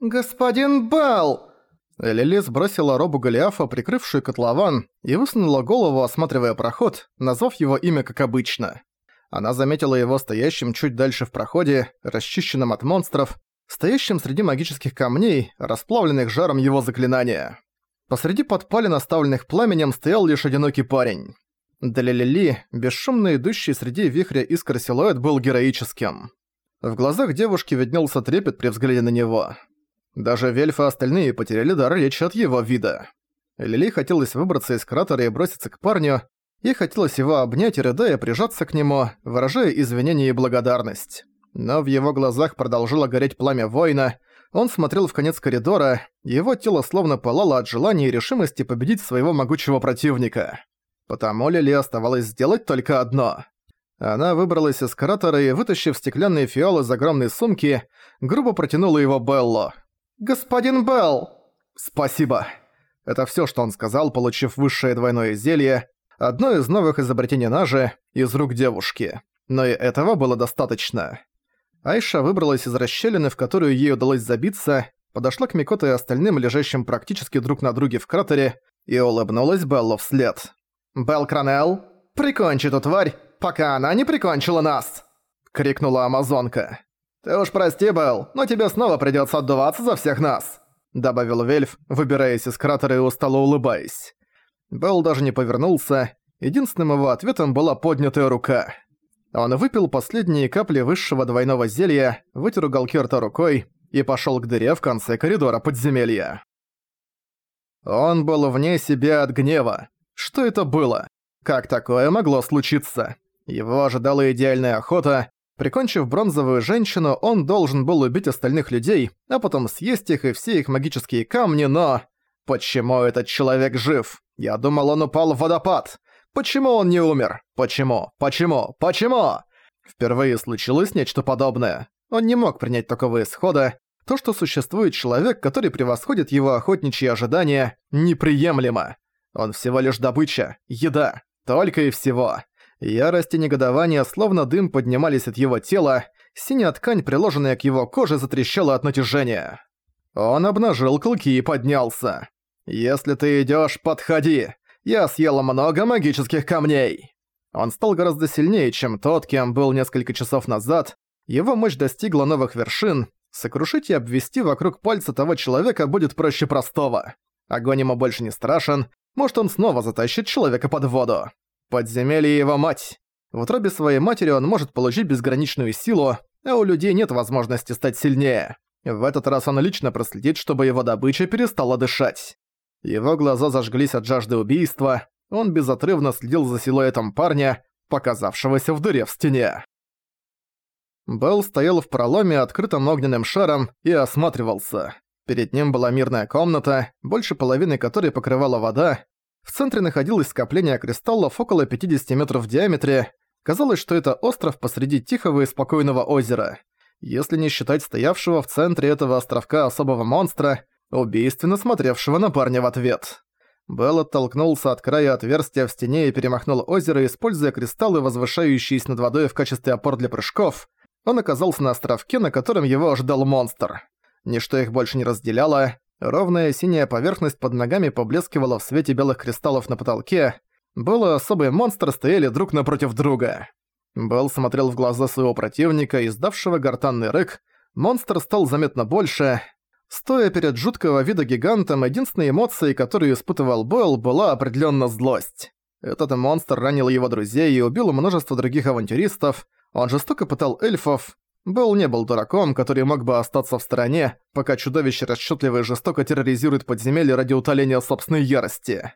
«Господин Белл!» Лили сбросила робу Голиафа, прикрывшую котлован, и высунула голову, осматривая проход, назвав его имя как обычно. Она заметила его стоящим чуть дальше в проходе, расчищенным от монстров, стоящим среди магических камней, расплавленных жаром его заклинания. Посреди подпалин, оставленных пламенем, стоял лишь одинокий парень. Для Лили, бесшумно идущий среди вихря искр силуэт был героическим. В глазах девушки виднелся трепет при взгляде на него. Даже Вельф остальные потеряли дар речи от его вида. Лили хотелось выбраться из кратера и броситься к парню, и хотелось его обнять и рыдая прижаться к нему, выражая извинения и благодарность. Но в его глазах продолжило гореть пламя воина, он смотрел в конец коридора, его тело словно пылало от желания и решимости победить своего могучего противника. Потому Лили оставалось сделать только одно. Она выбралась из кратера и, вытащив стеклянные фиалы из огромной сумки, грубо протянула его Белло. «Господин Белл!» «Спасибо!» Это всё, что он сказал, получив высшее двойное зелье, одно из новых изобретений Нажи, из рук девушки. Но и этого было достаточно. Айша выбралась из расщелины, в которую ей удалось забиться, подошла к Микото и остальным, лежащим практически друг на друге в кратере, и улыбнулась Беллу вслед. «Белл Кранелл, прикончи эту тварь, пока она не прикончила нас!» — крикнула Амазонка. «Ты уж прости, Белл, но тебе снова придётся отдуваться за всех нас», добавил Вельф, выбираясь из кратера и устало улыбаясь. Белл даже не повернулся, единственным его ответом была поднятая рука. Он выпил последние капли высшего двойного зелья, вытер уголки рта рукой и пошёл к дыре в конце коридора подземелья. Он был вне себя от гнева. Что это было? Как такое могло случиться? Его ожидала идеальная охота, Прикончив бронзовую женщину, он должен был убить остальных людей, а потом съесть их и все их магические камни, но... Почему этот человек жив? Я думал, он упал в водопад. Почему он не умер? Почему? Почему? Почему? Впервые случилось нечто подобное. Он не мог принять такого исхода. То, что существует человек, который превосходит его охотничьи ожидания, неприемлемо. Он всего лишь добыча, еда, только и всего. Ярость и негодование, словно дым, поднимались от его тела, синяя ткань, приложенная к его коже, затрещала от натяжения. Он обнажил клыки и поднялся. «Если ты идёшь, подходи! Я съел много магических камней!» Он стал гораздо сильнее, чем тот, кем был несколько часов назад. Его мощь достигла новых вершин. Сокрушить и обвести вокруг пальца того человека будет проще простого. Огонь ему больше не страшен, может он снова затащит человека под воду. Подземелье его мать. В утробе своей матери он может получить безграничную силу, а у людей нет возможности стать сильнее. В этот раз он лично проследит, чтобы его добыча перестала дышать. Его глаза зажглись от жажды убийства, он безотрывно следил за силуэтом парня, показавшегося в дыре в стене. Белл стоял в проломе, открытым огненным шаром, и осматривался. Перед ним была мирная комната, больше половины которой покрывала вода, в центре находилось скопление кристаллов около 50 метров в диаметре. Казалось, что это остров посреди тихого и спокойного озера. Если не считать стоявшего в центре этого островка особого монстра, убийственно смотревшего на парня в ответ. Белл оттолкнулся от края отверстия в стене и перемахнул озеро, используя кристаллы, возвышающиеся над водой в качестве опор для прыжков. Он оказался на островке, на котором его ожидал монстр. Ничто их больше не разделяло, Ровная синяя поверхность под ногами поблескивала в свете белых кристаллов на потолке. Было особые монстры стояли друг напротив друга. Белл смотрел в глаза своего противника, издавшего гортанный рык. Монстр стал заметно больше. Стоя перед жуткого вида гигантом, единственной эмоцией, которую испытывал Белл, была определенно злость. Этот монстр ранил его друзей и убил множество других авантюристов. Он жестоко пытал эльфов, Белл не был дураком, который мог бы остаться в стороне, пока чудовище расчётливо и жестоко терроризирует подземелье ради утоления собственной ярости.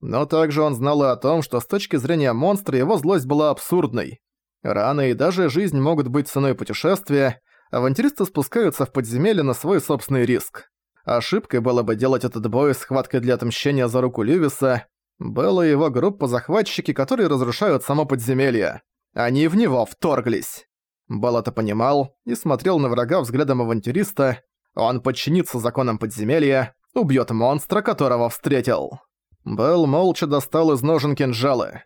Но также он знал и о том, что с точки зрения монстра его злость была абсурдной. Раны и даже жизнь могут быть ценой путешествия, авантюристы спускаются в подземелье на свой собственный риск. Ошибкой было бы делать этот бой схваткой для отмщения за руку Льюиса. Белла и его группа захватчики, которые разрушают само подземелье. Они в него вторглись. Бал это понимал и смотрел на врага взглядом авантюриста. Он подчинится законам подземелья, убьет монстра, которого встретил. Белл молча достал из ножен кинжалы.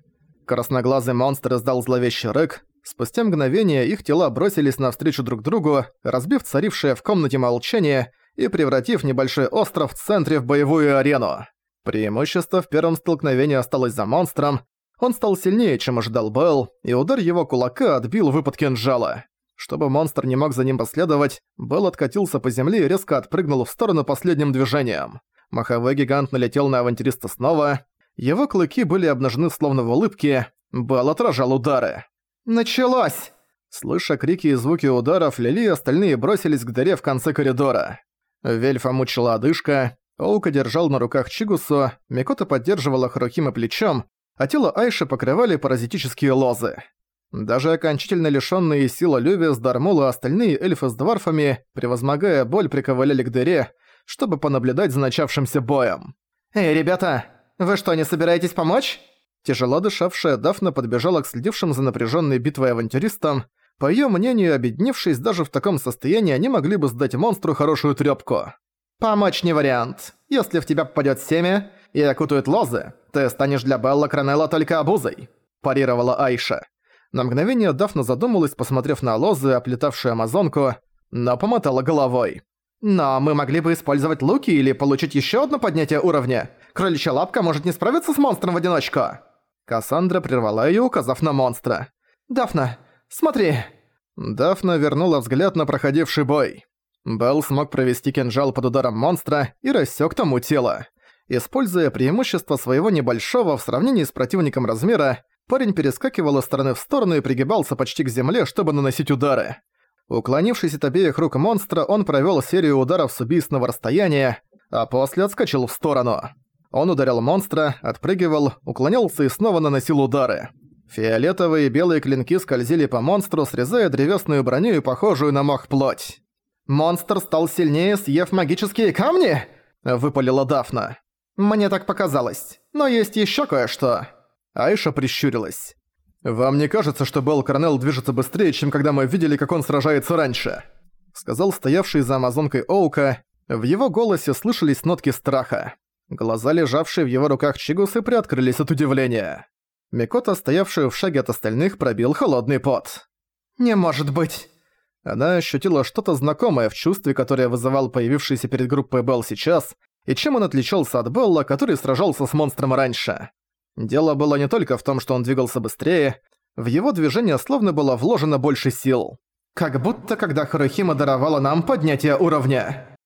Красноглазый монстр издал зловещий рык. Спустя мгновение их тела бросились навстречу друг другу, разбив царившее в комнате молчание и превратив небольшой остров в центре в боевую арену. Преимущество в первом столкновении осталось за монстром, он стал сильнее, чем ожидал Белл, и удар его кулака отбил выпад кинжала. Чтобы монстр не мог за ним последовать, Белл откатился по земле и резко отпрыгнул в сторону последним движением. Маховой гигант налетел на авантюриста снова. Его клыки были обнажены словно в улыбке. Белл отражал удары. «Началось!» Слыша крики и звуки ударов, Лили и остальные бросились к дыре в конце коридора. Вельфа мучила одышка, Оука держал на руках Чигусу, Микота поддерживала Харухима плечом, а тело Айши покрывали паразитические лозы. Даже окончательно лишённые сила Лювис, Дармул и остальные эльфы с дварфами, превозмогая боль, приковыляли к дыре, чтобы понаблюдать за начавшимся боем. «Эй, ребята, вы что, не собираетесь помочь?» Тяжело дышавшая Дафна подбежала к следившим за напряженной битвой авантюристам. По ее мнению, объединившись даже в таком состоянии, они могли бы сдать монстру хорошую трёпку. «Помочь не вариант. Если в тебя попадет семя и окутают лозы, ты станешь для Белла Кранелла только обузой», – парировала Айша. На мгновение Дафна задумалась, посмотрев на лозы, оплетавшую амазонку, но помотала головой. «Но мы могли бы использовать луки или получить еще одно поднятие уровня. Кроличья лапка может не справиться с монстром в одиночку». Кассандра прервала её, указав на монстра. «Дафна, смотри!» Дафна вернула взгляд на проходивший бой. Белл смог провести кинжал под ударом монстра и рассек тому тело. Используя преимущество своего небольшого в сравнении с противником размера, парень перескакивал из стороны в сторону и пригибался почти к земле, чтобы наносить удары. Уклонившись от обеих рук монстра, он провёл серию ударов с убийственного расстояния, а после отскочил в сторону. Он ударил монстра, отпрыгивал, уклонялся и снова наносил удары. Фиолетовые и белые клинки скользили по монстру, срезая древесную броню и похожую на мох плоть. «Монстр стал сильнее, съев магические камни?» – выпалила Дафна. «Мне так показалось. Но есть ещё кое-что». Айша прищурилась. «Вам не кажется, что Белл Корнелл движется быстрее, чем когда мы видели, как он сражается раньше?» Сказал стоявший за амазонкой Оука. В его голосе слышались нотки страха. Глаза, лежавшие в его руках Чигусы, приоткрылись от удивления. Микота, стоявшая в шаге от остальных, пробил холодный пот. «Не может быть!» Она ощутила что-то знакомое в чувстве, которое вызывал появившийся перед группой Белл сейчас, и чем он отличался от Белла, который сражался с монстром раньше. Дело было не только в том, что он двигался быстрее, в его движение словно было вложено больше сил. Как будто когда Харухима даровала нам поднятие уровня.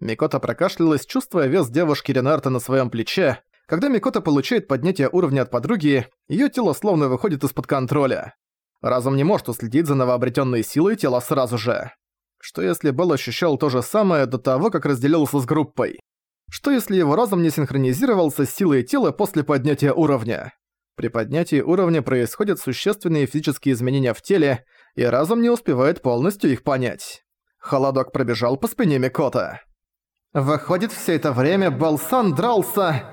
Микота прокашлялась, чувствуя вес девушки Ренарта на своем плече. Когда Микота получает поднятие уровня от подруги, ее тело словно выходит из-под контроля. Разум не может уследить за новообретенной силой тела сразу же. Что если Белл ощущал то же самое до того, как разделился с группой? Что если его разум не синхронизировался с силой тела после поднятия уровня? При поднятии уровня происходят существенные физические изменения в теле, и разум не успевает полностью их понять. Холодок пробежал по спине Микота. Выходит, все это время Балсан дрался...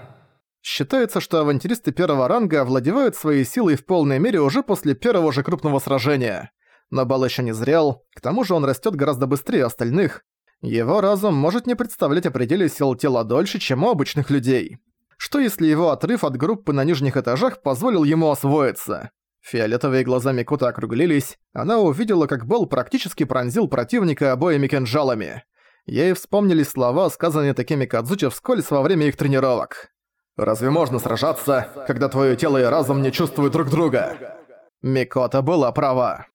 Считается, что авантюристы первого ранга овладевают своей силой в полной мере уже после первого же крупного сражения. Но Бал еще не зрел, к тому же он растет гораздо быстрее остальных. Его разум может не представлять о сил тела дольше, чем у обычных людей. Что если его отрыв от группы на нижних этажах позволил ему освоиться? Фиолетовые глаза Микута округлились, она увидела, как Белл практически пронзил противника обоими кинжалами. Ей вспомнились слова, сказанные такими Кадзучи вскользь во время их тренировок. «Разве можно сражаться, когда твое тело и разум не чувствуют друг друга?» Микота была права.